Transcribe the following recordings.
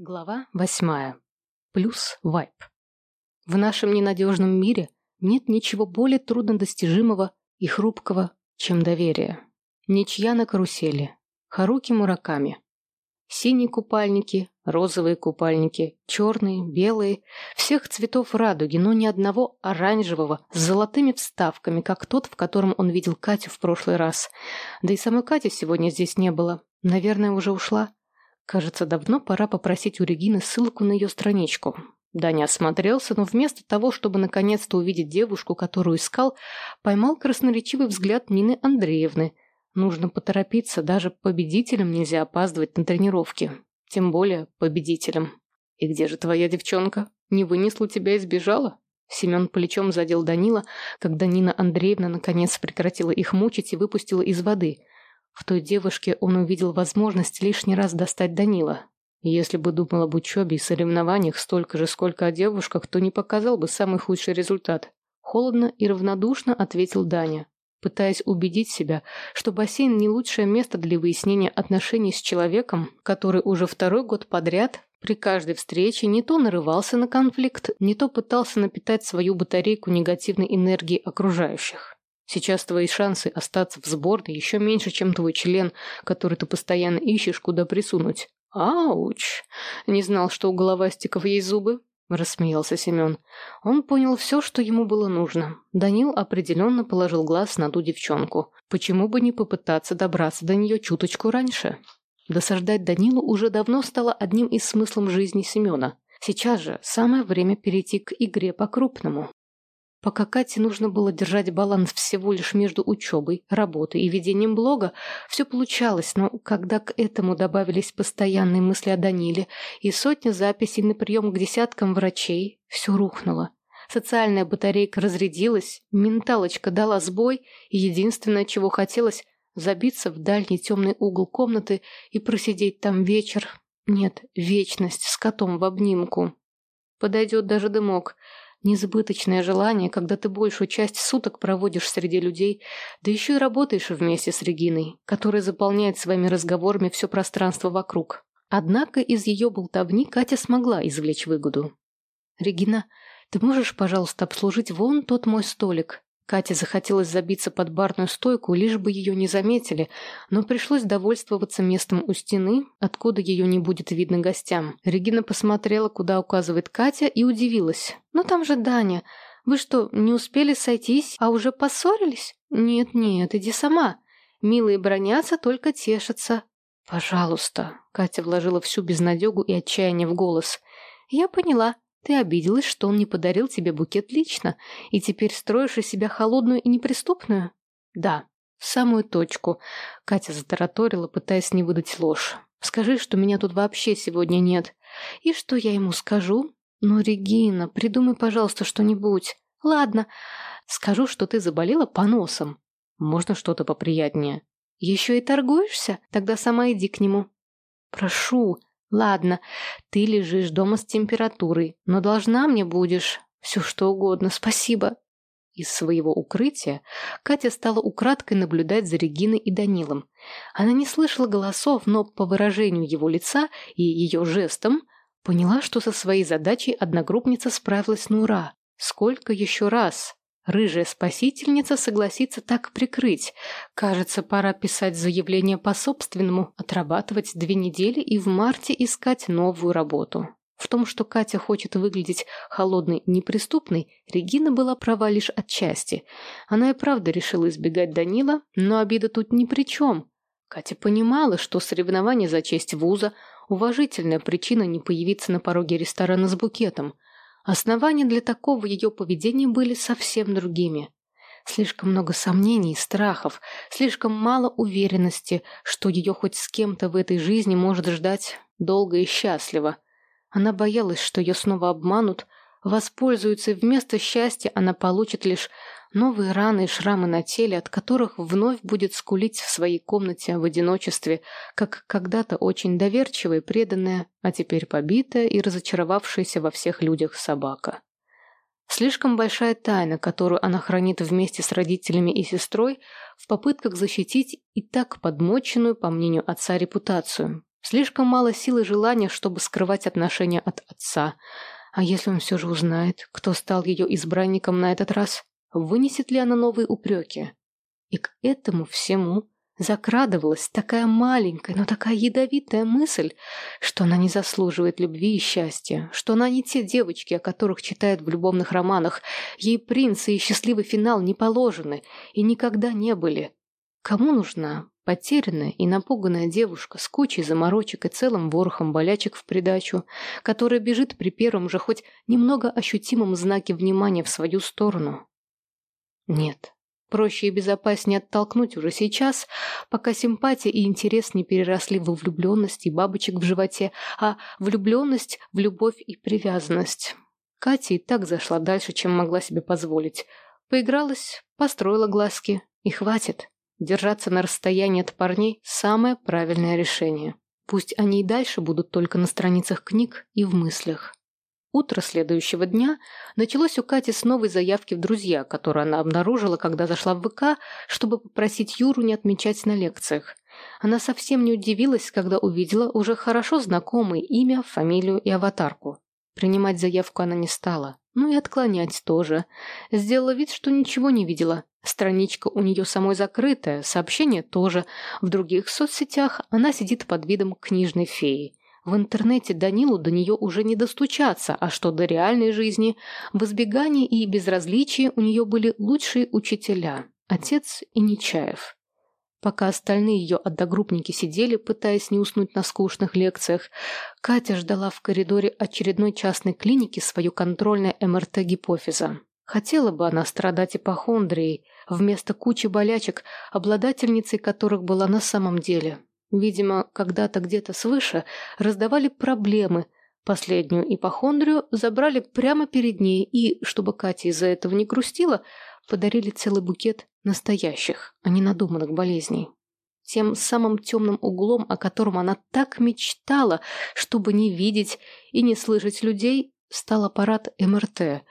Глава восьмая. Плюс вайп. В нашем ненадежном мире нет ничего более труднодостижимого и хрупкого, чем доверие. Ничья на карусели. Харуки Мураками. Синие купальники, розовые купальники, черные, белые, всех цветов радуги, но ни одного оранжевого с золотыми вставками, как тот, в котором он видел Катю в прошлый раз. Да и самой Кати сегодня здесь не было. Наверное, уже ушла. Кажется, давно пора попросить у Регины ссылку на ее страничку. Даня осмотрелся, но вместо того, чтобы наконец-то увидеть девушку, которую искал, поймал красноречивый взгляд Нины Андреевны. Нужно поторопиться, даже победителям нельзя опаздывать на тренировки. Тем более победителям. «И где же твоя девчонка? Не вынесла тебя и сбежала?» Семен плечом задел Данила, когда Нина Андреевна наконец прекратила их мучить и выпустила из воды – в той девушке он увидел возможность лишний раз достать Данила. Если бы думал об учебе и соревнованиях столько же, сколько о девушках, то не показал бы самый худший результат. Холодно и равнодушно ответил Даня, пытаясь убедить себя, что бассейн не лучшее место для выяснения отношений с человеком, который уже второй год подряд при каждой встрече не то нарывался на конфликт, не то пытался напитать свою батарейку негативной энергии окружающих. Сейчас твои шансы остаться в сборной еще меньше, чем твой член, который ты постоянно ищешь, куда присунуть. Ауч! Не знал, что у головастиков есть зубы? Рассмеялся Семен. Он понял все, что ему было нужно. Данил определенно положил глаз на ту девчонку. Почему бы не попытаться добраться до нее чуточку раньше? Досаждать Данилу уже давно стало одним из смыслов жизни Семена. Сейчас же самое время перейти к игре по-крупному. Пока Кате нужно было держать баланс всего лишь между учебой, работой и ведением блога, все получалось, но когда к этому добавились постоянные мысли о Даниле и сотни записей на прием к десяткам врачей, все рухнуло. Социальная батарейка разрядилась, менталочка дала сбой, и единственное, чего хотелось – забиться в дальний темный угол комнаты и просидеть там вечер. Нет, вечность с котом в обнимку. Подойдет даже дымок – Несбыточное желание, когда ты большую часть суток проводишь среди людей, да еще и работаешь вместе с Региной, которая заполняет своими разговорами все пространство вокруг. Однако из ее болтовни Катя смогла извлечь выгоду. «Регина, ты можешь, пожалуйста, обслужить вон тот мой столик?» Кате захотелось забиться под барную стойку, лишь бы ее не заметили, но пришлось довольствоваться местом у стены, откуда ее не будет видно гостям. Регина посмотрела, куда указывает Катя, и удивилась. «Ну там же Даня. Вы что, не успели сойтись, а уже поссорились?» «Нет-нет, иди сама. Милые бронятся, только тешатся». «Пожалуйста», — Катя вложила всю безнадегу и отчаяние в голос. «Я поняла. Ты обиделась, что он не подарил тебе букет лично, и теперь строишь из себя холодную и неприступную? Да, в самую точку. Катя затараторила, пытаясь не выдать ложь. Скажи, что меня тут вообще сегодня нет. И что я ему скажу? Ну, Регина, придумай, пожалуйста, что-нибудь. Ладно, скажу, что ты заболела поносом. Можно что-то поприятнее. Еще и торгуешься? Тогда сама иди к нему. Прошу, Ладно, ты лежишь дома с температурой, но должна мне будешь все что угодно, спасибо. Из своего укрытия Катя стала украдкой наблюдать за Региной и Данилом. Она не слышала голосов, но по выражению его лица и ее жестам поняла, что со своей задачей одногруппница справилась на ура. Сколько еще раз? Рыжая спасительница согласится так прикрыть. Кажется, пора писать заявление по собственному, отрабатывать две недели и в марте искать новую работу. В том, что Катя хочет выглядеть холодной неприступной, Регина была права лишь отчасти. Она и правда решила избегать Данила, но обида тут ни при чем. Катя понимала, что соревнование за честь вуза – уважительная причина не появиться на пороге ресторана с букетом – Основания для такого ее поведения были совсем другими. Слишком много сомнений, страхов, слишком мало уверенности, что ее хоть с кем-то в этой жизни может ждать долго и счастливо. Она боялась, что ее снова обманут, воспользуются, и вместо счастья она получит лишь новые раны и шрамы на теле, от которых вновь будет скулить в своей комнате в одиночестве, как когда-то очень доверчивая, преданная, а теперь побитая и разочаровавшаяся во всех людях собака. Слишком большая тайна, которую она хранит вместе с родителями и сестрой в попытках защитить и так подмоченную, по мнению отца, репутацию. Слишком мало сил и желания, чтобы скрывать отношения от отца. А если он все же узнает, кто стал ее избранником на этот раз, вынесет ли она новые упреки? И к этому всему закрадывалась такая маленькая, но такая ядовитая мысль, что она не заслуживает любви и счастья, что она не те девочки, о которых читают в любовных романах, ей принцы и счастливый финал не положены и никогда не были. Кому нужна потерянная и напуганная девушка с кучей заморочек и целым ворохом болячек в придачу, которая бежит при первом же хоть немного ощутимом знаке внимания в свою сторону? Нет, Проще и безопаснее оттолкнуть уже сейчас, пока симпатия и интерес не переросли во влюбленность и бабочек в животе, а влюбленность в любовь и привязанность. Катя и так зашла дальше, чем могла себе позволить. Поигралась, построила глазки, и хватит. Держаться на расстоянии от парней – самое правильное решение. Пусть они и дальше будут только на страницах книг и в мыслях. Утро следующего дня началось у Кати с новой заявки в друзья, которую она обнаружила, когда зашла в ВК, чтобы попросить Юру не отмечать на лекциях. Она совсем не удивилась, когда увидела уже хорошо знакомые имя, фамилию и аватарку. Принимать заявку она не стала, ну и отклонять тоже. Сделала вид, что ничего не видела. Страничка у нее самой закрытая, сообщение тоже. В других соцсетях она сидит под видом книжной феи. В интернете Данилу до нее уже не достучаться, а что до реальной жизни, в избегании и безразличии у нее были лучшие учителя – отец и Нечаев. Пока остальные ее одногруппники сидели, пытаясь не уснуть на скучных лекциях, Катя ждала в коридоре очередной частной клиники свое контрольное МРТ гипофиза. Хотела бы она страдать ипохондрией, вместо кучи болячек, обладательницей которых была на самом деле. Видимо, когда-то где-то свыше раздавали проблемы. Последнюю ипохондрию забрали прямо перед ней и, чтобы Катя из-за этого не грустила, подарили целый букет настоящих, а не надуманных болезней. Тем самым темным углом, о котором она так мечтала, чтобы не видеть и не слышать людей, стал аппарат МРТ.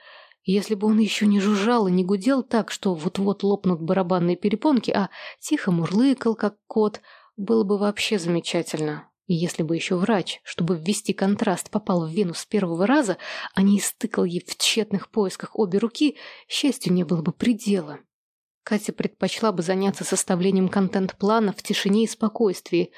Если бы он еще не жужжал и не гудел так, что вот-вот лопнут барабанные перепонки, а тихо мурлыкал, как кот – было бы вообще замечательно. И если бы еще врач, чтобы ввести контраст, попал в вену с первого раза, а не истыкал ей в тщетных поисках обе руки, счастью не было бы предела. Катя предпочла бы заняться составлением контент-плана в тишине и спокойствии,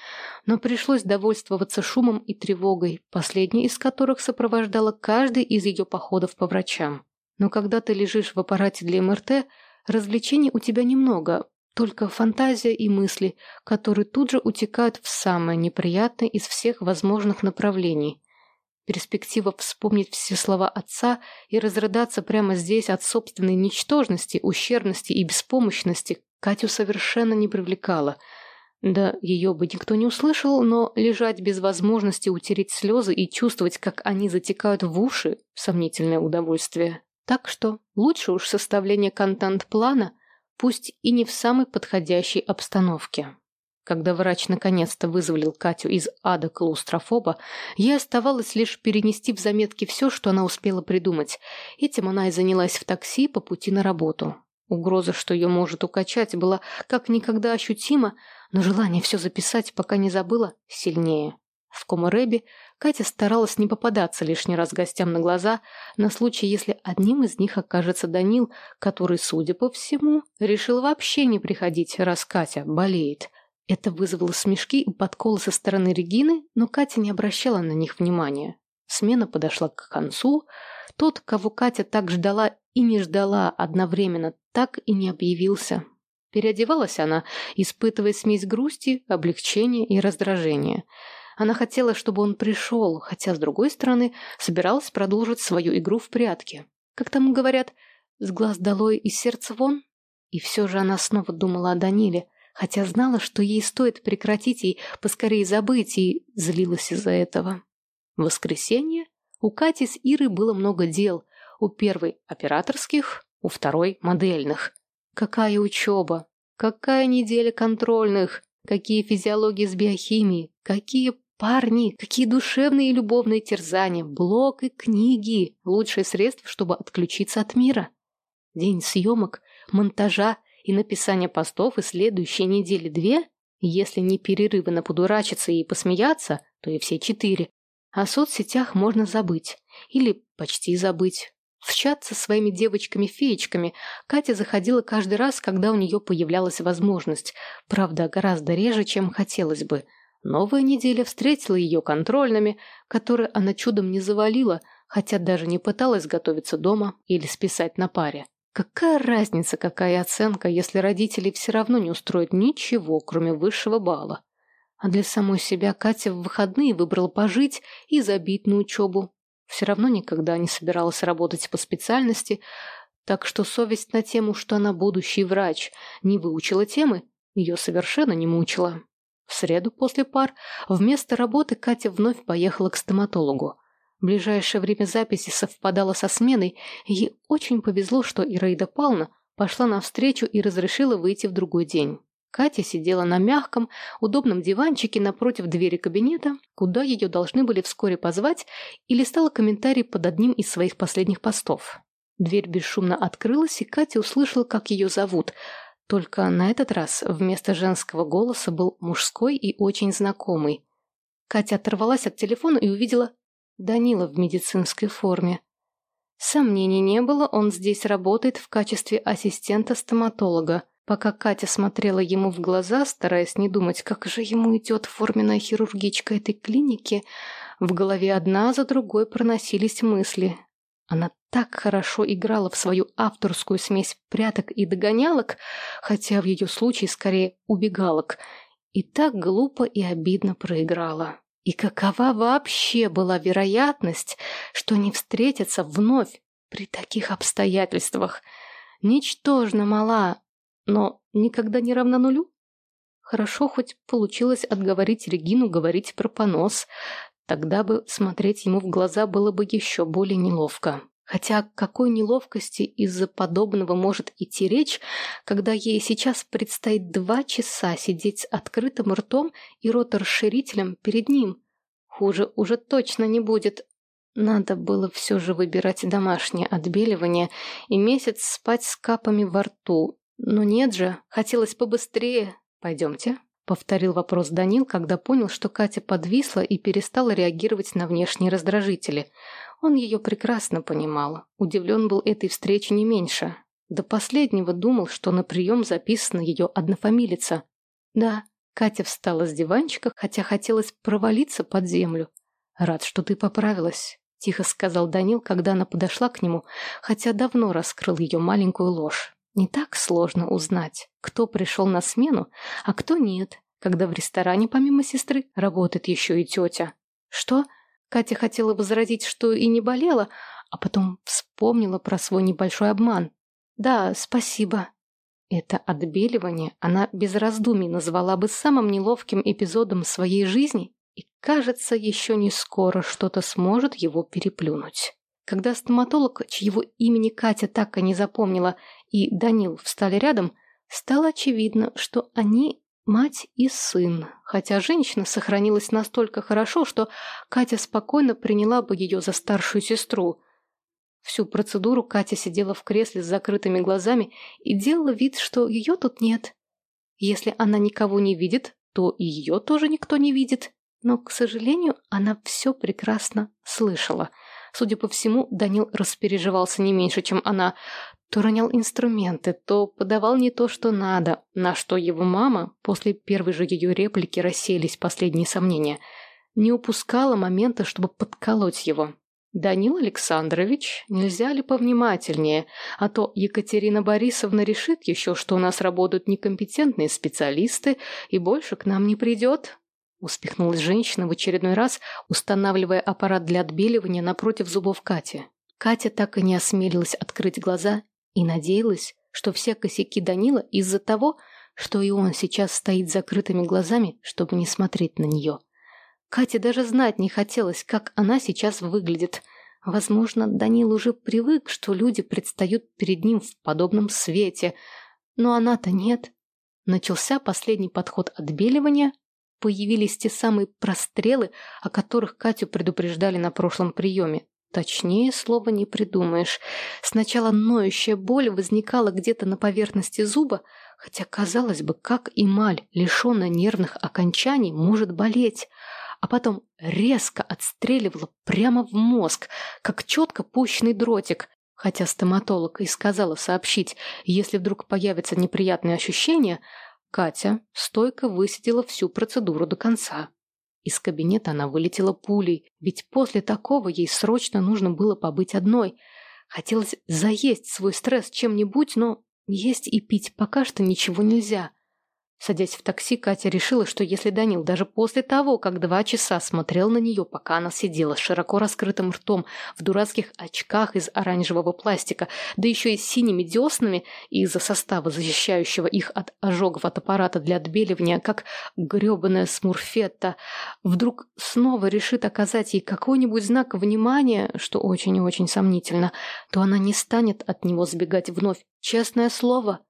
но пришлось довольствоваться шумом и тревогой, последней из которых сопровождала каждый из ее походов по врачам. Но когда ты лежишь в аппарате для МРТ, развлечений у тебя немного, только фантазия и мысли, которые тут же утекают в самое неприятное из всех возможных направлений. Перспектива вспомнить все слова отца и разрыдаться прямо здесь от собственной ничтожности, ущербности и беспомощности Катю совершенно не привлекала. Да, ее бы никто не услышал, но лежать без возможности утереть слезы и чувствовать, как они затекают в уши – сомнительное удовольствие. Так что лучше уж составление контент-плана – пусть и не в самой подходящей обстановке. Когда врач наконец-то вызволил Катю из ада клаустрофоба, ей оставалось лишь перенести в заметки все, что она успела придумать. Этим она и занялась в такси по пути на работу. Угроза, что ее может укачать, была как никогда ощутима, но желание все записать, пока не забыла, сильнее. В Комарэбе Катя старалась не попадаться лишний раз гостям на глаза, на случай, если одним из них окажется Данил, который, судя по всему, решил вообще не приходить, раз Катя болеет. Это вызвало смешки и подколы со стороны Регины, но Катя не обращала на них внимания. Смена подошла к концу. Тот, кого Катя так ждала и не ждала одновременно, так и не объявился. Переодевалась она, испытывая смесь грусти, облегчения и раздражения – она хотела, чтобы он пришел, хотя, с другой стороны, собиралась продолжить свою игру в прятки. Как там говорят, с глаз долой и сердца вон? И все же она снова думала о Даниле, хотя знала, что ей стоит прекратить и поскорее забыть, и злилась из-за этого. В воскресенье у Кати с Ирой было много дел. У первой – операторских, у второй – модельных. Какая учеба! Какая неделя контрольных! Какие физиологии с биохимией! Какие Парни, какие душевные и любовные терзания, блог и книги – лучшее средство, чтобы отключиться от мира. День съемок, монтажа и написания постов и следующие недели две, если не перерывы на подурачиться и посмеяться, то и все четыре. О соцсетях можно забыть. Или почти забыть. В чат со своими девочками-феечками Катя заходила каждый раз, когда у нее появлялась возможность. Правда, гораздо реже, чем хотелось бы. Новая неделя встретила ее контрольными, которые она чудом не завалила, хотя даже не пыталась готовиться дома или списать на паре. Какая разница, какая оценка, если родители все равно не устроят ничего, кроме высшего балла? А для самой себя Катя в выходные выбрала пожить и забить на учебу. Все равно никогда не собиралась работать по специальности, так что совесть на тему, что она будущий врач, не выучила темы, ее совершенно не мучила. В среду после пар вместо работы Катя вновь поехала к стоматологу. Ближайшее время записи совпадало со сменой, ей очень повезло, что Ираида Павловна пошла навстречу и разрешила выйти в другой день. Катя сидела на мягком, удобном диванчике напротив двери кабинета, куда ее должны были вскоре позвать, и листала комментарий под одним из своих последних постов. Дверь бесшумно открылась, и Катя услышала, как ее зовут. Только на этот раз вместо женского голоса был мужской и очень знакомый. Катя оторвалась от телефона и увидела Данила в медицинской форме. Сомнений не было, он здесь работает в качестве ассистента-стоматолога. Пока Катя смотрела ему в глаза, стараясь не думать, как же ему идет форменная хирургичка этой клиники, в голове одна за другой проносились мысли. Она так хорошо играла в свою авторскую смесь пряток и догонялок, хотя в ее случае скорее убегалок, и так глупо и обидно проиграла. И какова вообще была вероятность, что они встретятся вновь при таких обстоятельствах? Ничтожно мала, но никогда не равна нулю? Хорошо хоть получилось отговорить Регину говорить про понос. Тогда бы смотреть ему в глаза было бы еще более неловко. Хотя какой неловкости из-за подобного может идти речь, когда ей сейчас предстоит два часа сидеть с открытым ртом и роторширителем перед ним. Хуже уже точно не будет. Надо было все же выбирать домашнее отбеливание и месяц спать с капами во рту, «Но нет же, хотелось побыстрее. Пойдемте», — повторил вопрос Данил, когда понял, что Катя подвисла и перестала реагировать на внешние раздражители. Он ее прекрасно понимал. Удивлен был этой встрече не меньше. До последнего думал, что на прием записана ее однофамилица. «Да», — Катя встала с диванчика, хотя хотелось провалиться под землю. «Рад, что ты поправилась», — тихо сказал Данил, когда она подошла к нему, хотя давно раскрыл ее маленькую ложь. Не так сложно узнать, кто пришел на смену, а кто нет, когда в ресторане помимо сестры работает еще и тетя. Что? Катя хотела возразить, что и не болела, а потом вспомнила про свой небольшой обман. Да, спасибо. Это отбеливание она без раздумий назвала бы самым неловким эпизодом своей жизни, и, кажется, еще не скоро что-то сможет его переплюнуть. Когда стоматолог, чьего имени Катя так и не запомнила, и Данил встали рядом, стало очевидно, что они мать и сын, хотя женщина сохранилась настолько хорошо, что Катя спокойно приняла бы ее за старшую сестру. Всю процедуру Катя сидела в кресле с закрытыми глазами и делала вид, что ее тут нет. Если она никого не видит, то и ее тоже никто не видит. Но, к сожалению, она все прекрасно слышала – Судя по всему, Данил распереживался не меньше, чем она. То ронял инструменты, то подавал не то, что надо, на что его мама, после первой же ее реплики рассеялись последние сомнения, не упускала момента, чтобы подколоть его. «Данил Александрович, нельзя ли повнимательнее? А то Екатерина Борисовна решит еще, что у нас работают некомпетентные специалисты и больше к нам не придет. Успехнулась женщина в очередной раз, устанавливая аппарат для отбеливания напротив зубов Кати. Катя так и не осмелилась открыть глаза и надеялась, что все косяки Данила из-за того, что и он сейчас стоит закрытыми глазами, чтобы не смотреть на нее. Кате даже знать не хотелось, как она сейчас выглядит. Возможно, Данил уже привык, что люди предстают перед ним в подобном свете, но она-то нет. Начался последний подход отбеливания, появились те самые прострелы, о которых Катю предупреждали на прошлом приеме. Точнее слова не придумаешь. Сначала ноющая боль возникала где-то на поверхности зуба, хотя, казалось бы, как эмаль, лишенная нервных окончаний, может болеть. а потом резко отстреливала прямо в мозг, как четко пущенный дротик, хотя стоматолог и сказала сообщить, если вдруг появятся неприятные ощущения, Катя стойко высидела всю процедуру до конца. Из кабинета она вылетела пулей, ведь после такого ей срочно нужно было побыть одной. Хотелось заесть свой стресс чем-нибудь, но есть и пить пока что ничего нельзя. Садясь в такси, Катя решила, что если Данил даже после того, как два часа смотрел на нее, пока она сидела с широко раскрытым ртом, в дурацких очках из оранжевого пластика, да еще и с синими деснами из-за состава, защищающего их от ожогов от аппарата для отбеливания, как гребаная смурфетта, вдруг снова решит оказать ей какой-нибудь знак внимания, что очень и очень сомнительно, то она не станет от него сбегать вновь. Честное слово.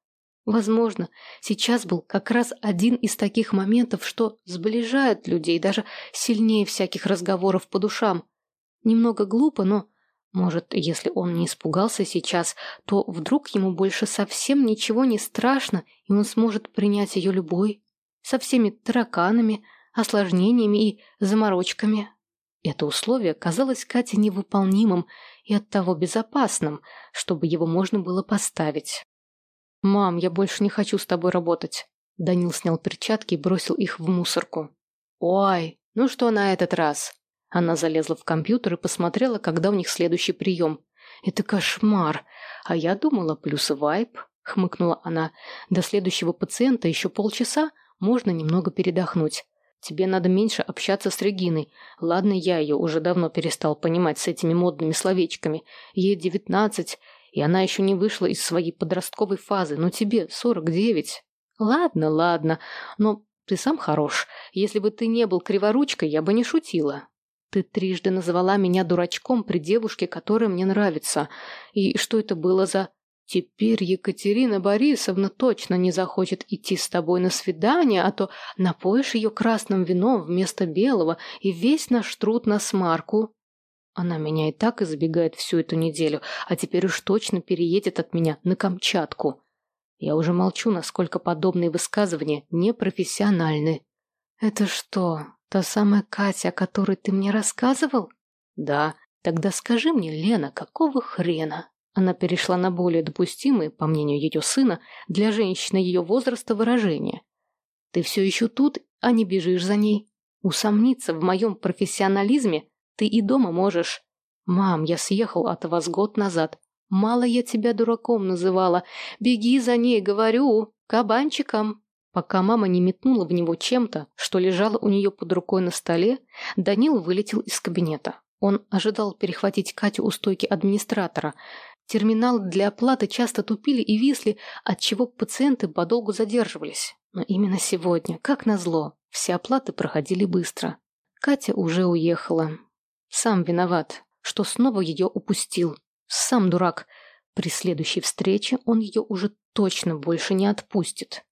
Возможно, сейчас был как раз один из таких моментов, что сближает людей даже сильнее всяких разговоров по душам. Немного глупо, но, может, если он не испугался сейчас, то вдруг ему больше совсем ничего не страшно, и он сможет принять ее любой, со всеми тараканами, осложнениями и заморочками. Это условие казалось Кате невыполнимым и оттого безопасным, чтобы его можно было поставить. «Мам, я больше не хочу с тобой работать». Данил снял перчатки и бросил их в мусорку. «Ой, ну что на этот раз?» Она залезла в компьютер и посмотрела, когда у них следующий прием. «Это кошмар. А я думала, плюс вайп», — хмыкнула она. «До следующего пациента еще полчаса, можно немного передохнуть. Тебе надо меньше общаться с Региной. Ладно, я ее уже давно перестал понимать с этими модными словечками. Ей девятнадцать, и она еще не вышла из своей подростковой фазы, но тебе сорок девять. Ладно, ладно, но ты сам хорош. Если бы ты не был криворучкой, я бы не шутила. Ты трижды назвала меня дурачком при девушке, которая мне нравится. И что это было за... Теперь Екатерина Борисовна точно не захочет идти с тобой на свидание, а то напоишь ее красным вином вместо белого, и весь наш труд на смарку. Она меня и так избегает всю эту неделю, а теперь уж точно переедет от меня на Камчатку. Я уже молчу, насколько подобные высказывания непрофессиональны. «Это что, та самая Катя, о которой ты мне рассказывал?» «Да. Тогда скажи мне, Лена, какого хрена?» Она перешла на более допустимые, по мнению ее сына, для женщины ее возраста выражения. «Ты все еще тут, а не бежишь за ней. Усомниться в моем профессионализме ты и дома можешь. Мам, я съехал от вас год назад. Мало я тебя дураком называла. Беги за ней, говорю, кабанчиком. Пока мама не метнула в него чем-то, что лежало у нее под рукой на столе, Данил вылетел из кабинета. Он ожидал перехватить Катю у стойки администратора. Терминалы для оплаты часто тупили и висли, отчего пациенты подолгу задерживались. Но именно сегодня, как назло, все оплаты проходили быстро. Катя уже уехала. Сам виноват, что снова ее упустил. Сам дурак. При следующей встрече он ее уже точно больше не отпустит.